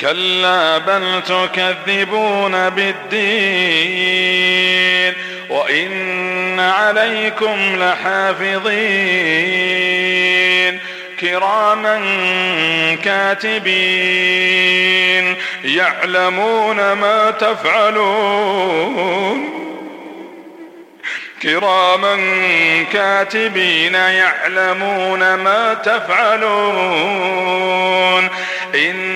كلا بل تكذبون بالدين وإن عليكم لحافظين كراما كاتبين يعلمون ما تفعلون كراما كاتبين يعلمون ما تفعلون إن